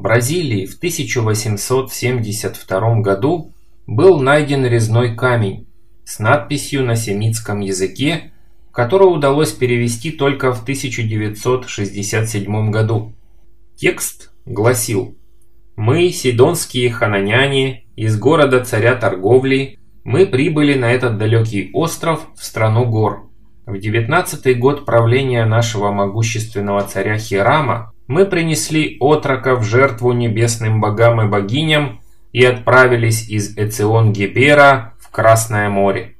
В Бразилии в 1872 году был найден резной камень с надписью на семитском языке, которую удалось перевести только в 1967 году. Текст гласил «Мы, сидонские хананяне, из города царя торговли, мы прибыли на этот далекий остров в страну гор. В девятнадцатый год правления нашего могущественного царя Хирама мы принесли отрока в жертву небесным богам и богиням и отправились из Эцион-Гебера в Красное море.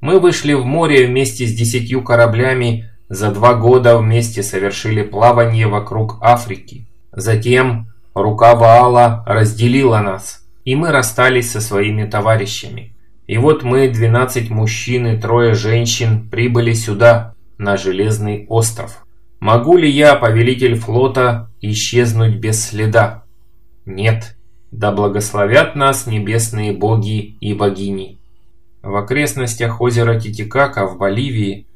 Мы вышли в море вместе с десятью кораблями, за два года вместе совершили плавание вокруг Африки. Затем рука Ваала разделила нас, и мы расстались со своими товарищами. И вот мы, 12 мужчин и трое женщин, прибыли сюда, на Железный остров. Могу ли я, повелитель флота, исчезнуть без следа? Нет. Да благословят нас небесные боги и богини. В окрестностях озера Титикака в Боливии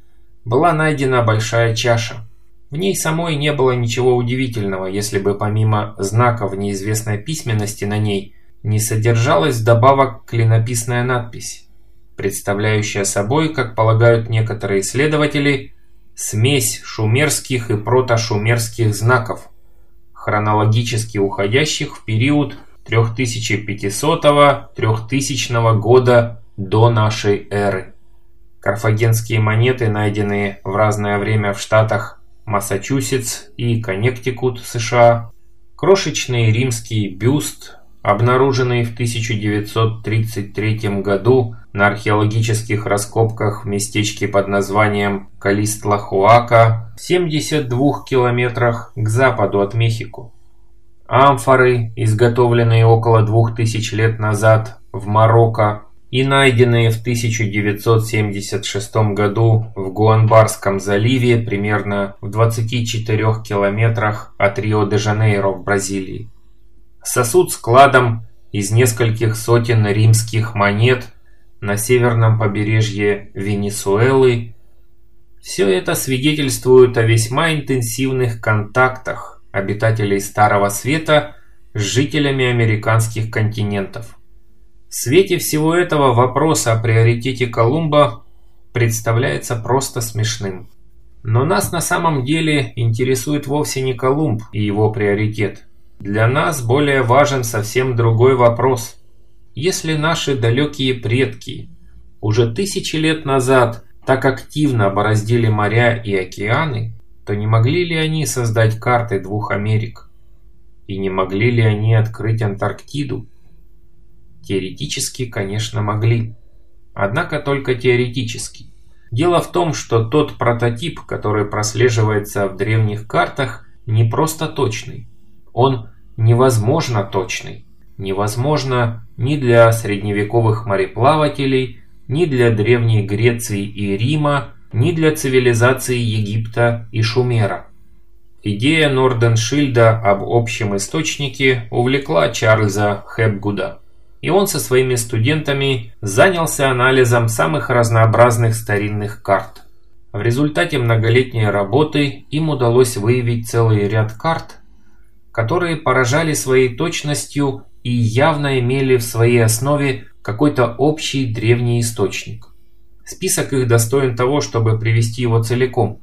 была найдена большая чаша. В ней самой не было ничего удивительного, если бы помимо знаков неизвестной письменности на ней не содержалась вдобавок клинописная надпись, представляющая собой, как полагают некоторые исследователи, смесь шумерских и протошумерских знаков, хронологически уходящих в период 3500-3000 года до нашей эры. Карфагенские монеты, найденные в разное время в штатах Массачусетс и Коннектикут, США, крошечный римский бюст, обнаруженный в 1933 году на археологических раскопках в местечке под названием Калистлахуака в 72 километрах к западу от Мехико. Амфоры, изготовленные около 2000 лет назад в Марокко и найденные в 1976 году в Гуанбарском заливе примерно в 24 километрах от Рио-де-Жанейро в Бразилии. Сосуд с кладом из нескольких сотен римских монет на северном побережье Венесуэлы. Все это свидетельствует о весьма интенсивных контактах обитателей Старого Света с жителями американских континентов. В свете всего этого вопрос о приоритете Колумба представляется просто смешным. Но нас на самом деле интересует вовсе не Колумб и его приоритет. Для нас более важен совсем другой вопрос. Если наши далекие предки уже тысячи лет назад так активно бороздили моря и океаны, то не могли ли они создать карты двух Америк? И не могли ли они открыть Антарктиду? Теоретически, конечно, могли. Однако только теоретически. Дело в том, что тот прототип, который прослеживается в древних картах, не просто точный. Он невозможно точный. Невозможно ни для средневековых мореплавателей, ни для Древней Греции и Рима, ни для цивилизации Египта и Шумера. Идея Норденшильда об общем источнике увлекла Чарльза Хепгуда и он со своими студентами занялся анализом самых разнообразных старинных карт. В результате многолетней работы им удалось выявить целый ряд карт, которые поражали своей точностью и явно имели в своей основе какой-то общий древний источник. Список их достоин того, чтобы привести его целиком.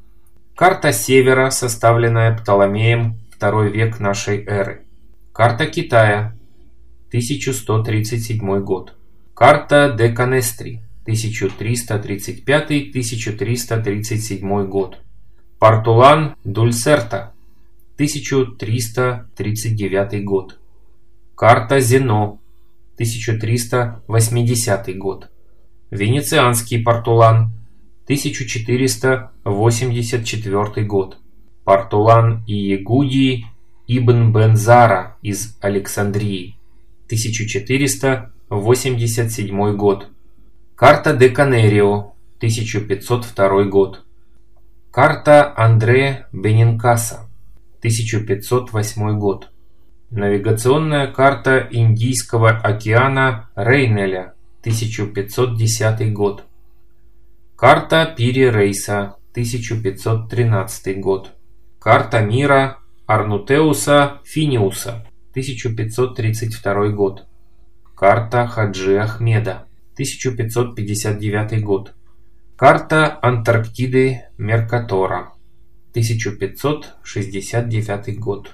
Карта Севера, составленная Птоломеем, второй век нашей эры. Карта Китая, 1137 год. Карта де Канестри, 1335-1337 год. Партулан Дульсерта, 1339 год. Карта Зено, 1380 год. Венецианский Партулан, 1484 год. Партулан и Ягудии Ибн Бензара из Александрии, 1487 год. Карта де Канерио, 1502 год. Карта Андре Бенинкаса, 1508 год. Навигационная карта Индийского океана Рейнеля, 1510 год. Карта Пири Рейса, 1513 год. Карта мира Арнутеуса Финиуса, 1532 год. Карта Хаджи Ахмеда, 1559 год. Карта Антарктиды Меркатора, 1569 год.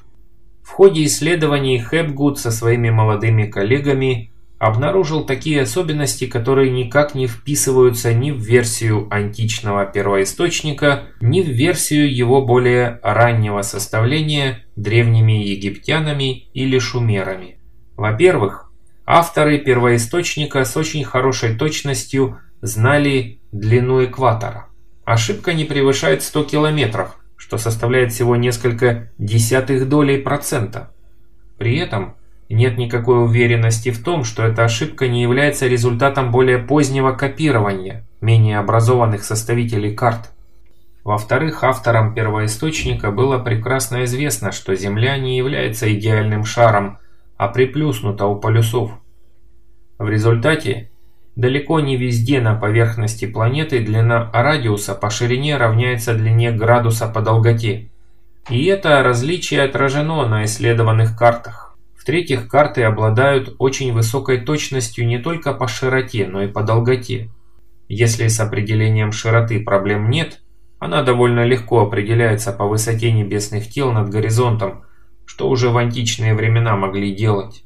В ходе исследований Хепгуд со своими молодыми коллегами обнаружил такие особенности, которые никак не вписываются ни в версию античного первоисточника, ни в версию его более раннего составления древними египтянами или шумерами. Во-первых, авторы первоисточника с очень хорошей точностью знали длину экватора. Ошибка не превышает 100 километров, что составляет всего несколько десятых долей процента. При этом нет никакой уверенности в том, что эта ошибка не является результатом более позднего копирования менее образованных составителей карт. Во-вторых, авторам первоисточника было прекрасно известно, что Земля не является идеальным шаром, а приплюснута у полюсов. В результате, далеко не везде на поверхности планеты длина радиуса по ширине равняется длине градуса по долготе. И это различие отражено на исследованных картах. В-третьих, карты обладают очень высокой точностью не только по широте, но и по долготе. Если с определением широты проблем нет, она довольно легко определяется по высоте небесных тел над горизонтом, что уже в античные времена могли делать,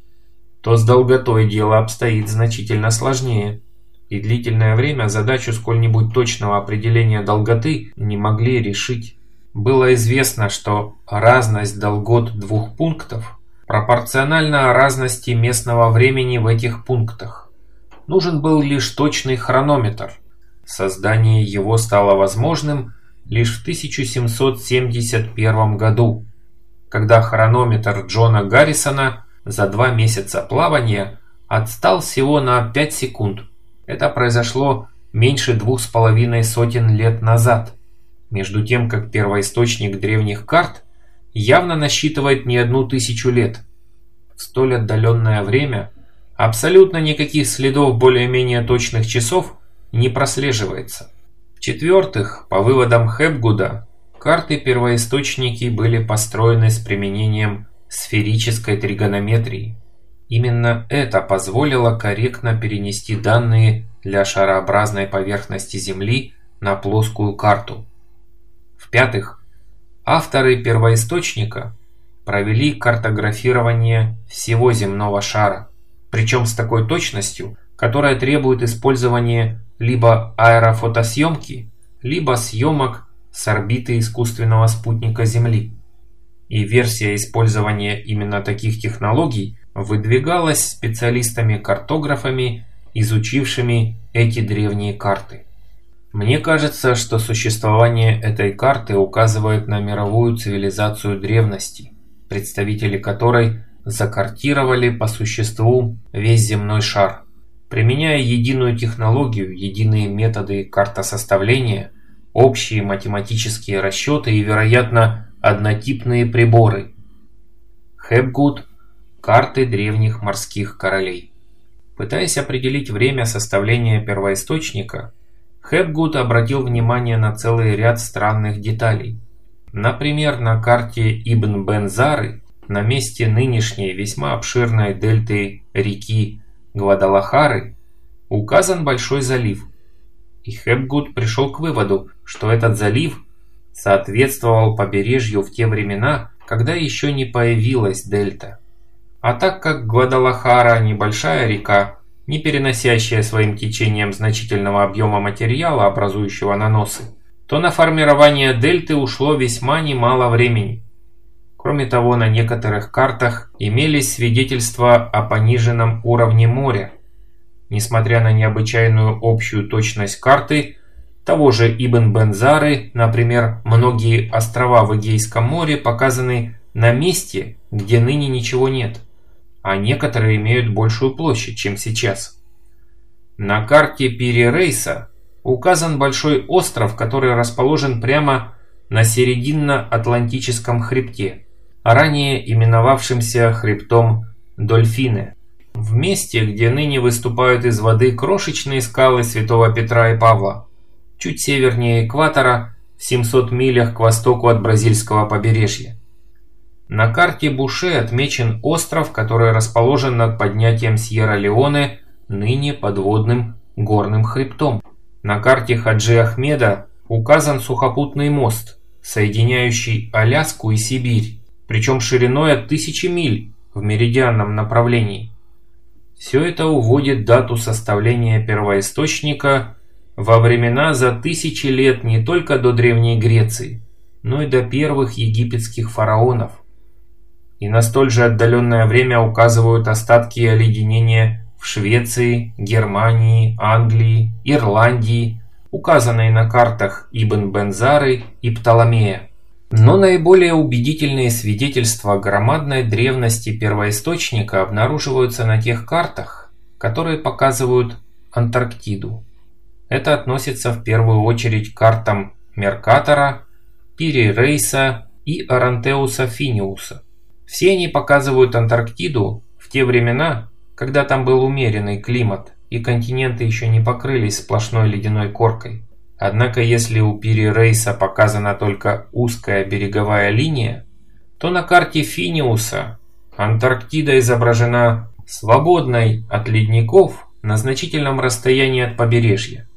то с долготой дело обстоит значительно сложнее. И длительное время задачу сколь-нибудь точного определения долготы не могли решить. Было известно, что разность долгот двух пунктов пропорционально разности местного времени в этих пунктах. Нужен был лишь точный хронометр. Создание его стало возможным лишь в 1771 году, когда хронометр Джона Гаррисона за два месяца плавания отстал всего на 5 секунд. Это произошло меньше двух с половиной сотен лет назад, между тем как первоисточник древних карт явно насчитывает не одну тысячу лет. В столь отдаленное время абсолютно никаких следов более-менее точных часов не прослеживается. В-четвертых, по выводам Хепгуда, карты-первоисточники были построены с применением сферической тригонометрии. Именно это позволило корректно перенести данные для шарообразной поверхности Земли на плоскую карту. В-пятых, Авторы первоисточника провели картографирование всего земного шара, причем с такой точностью, которая требует использования либо аэрофотосъемки, либо съемок с орбиты искусственного спутника Земли. И версия использования именно таких технологий выдвигалась специалистами-картографами, изучившими эти древние карты. Мне кажется, что существование этой карты указывает на мировую цивилизацию древности, представители которой закартировали по существу весь земной шар. Применяя единую технологию, единые методы картосоставления, общие математические расчеты и, вероятно, однотипные приборы. Хепгуд – карты древних морских королей. Пытаясь определить время составления первоисточника – Хепгуд обратил внимание на целый ряд странных деталей. Например, на карте Ибн Бензары на месте нынешней весьма обширной дельты реки Гвадалахары указан большой залив. И Хепгуд пришел к выводу, что этот залив соответствовал побережью в те времена, когда еще не появилась дельта. А так как Гвадалахара небольшая река, не переносящая своим течением значительного объема материала, образующего наносы, то на формирование дельты ушло весьма немало времени. Кроме того, на некоторых картах имелись свидетельства о пониженном уровне моря. Несмотря на необычайную общую точность карты, того же Ибн Бензары, например, многие острова в Эгейском море показаны на месте, где ныне ничего нет – а некоторые имеют большую площадь, чем сейчас. На карте Пири-Рейса указан большой остров, который расположен прямо на серединно-атлантическом хребте, ранее именовавшимся хребтом Дольфины. В месте, где ныне выступают из воды крошечные скалы Святого Петра и Павла, чуть севернее экватора, в 700 милях к востоку от бразильского побережья. На карте Буше отмечен остров, который расположен над поднятием Сьерра-Леоне, ныне подводным горным хребтом. На карте Хаджи Ахмеда указан сухопутный мост, соединяющий Аляску и Сибирь, причем шириной от тысячи миль в меридианном направлении. Все это уводит дату составления первоисточника во времена за тысячи лет не только до Древней Греции, но и до первых египетских фараонов. И на столь же отдаленное время указывают остатки оледенения в Швеции, Германии, Англии, Ирландии, указанные на картах Ибн Бензары и Птоломея. Но наиболее убедительные свидетельства громадной древности первоисточника обнаруживаются на тех картах, которые показывают Антарктиду. Это относится в первую очередь к картам Меркатора, Пири Рейса и Арантеуса Финиуса. Все они показывают Антарктиду в те времена, когда там был умеренный климат и континенты еще не покрылись сплошной ледяной коркой. Однако если у Пири Рейса показана только узкая береговая линия, то на карте Финиуса Антарктида изображена свободной от ледников на значительном расстоянии от побережья,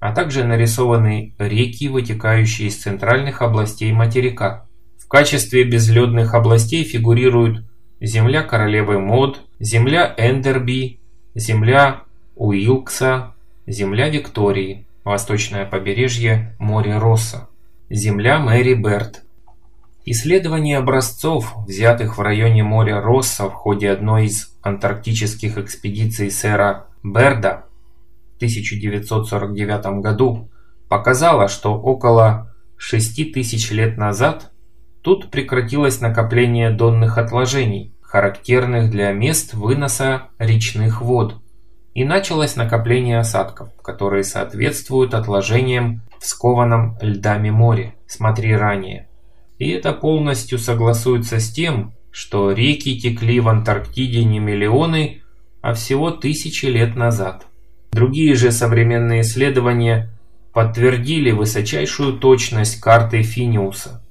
а также нарисованы реки, вытекающие из центральных областей материка. В качестве безледных областей фигурируют земля королевы Мод, земля Эндерби, земля Уилкса, земля Виктории восточное побережье моря Росса, земля Мэри Берт. Исследование образцов, взятых в районе моря Росса в ходе одной из антарктических экспедиций сэра Берда 1949 году, показало, что около 6 тысяч лет назад тут прекратилось накопление донных отложений, характерных для мест выноса речных вод – и началось накопление осадков, которые соответствуют отложениям в скованном льдами море, смотри ранее. И это полностью согласуется с тем, что реки текли в Антарктиде не миллионы, а всего тысячи лет назад. Другие же современные исследования подтвердили высочайшую точность карты Финиуса –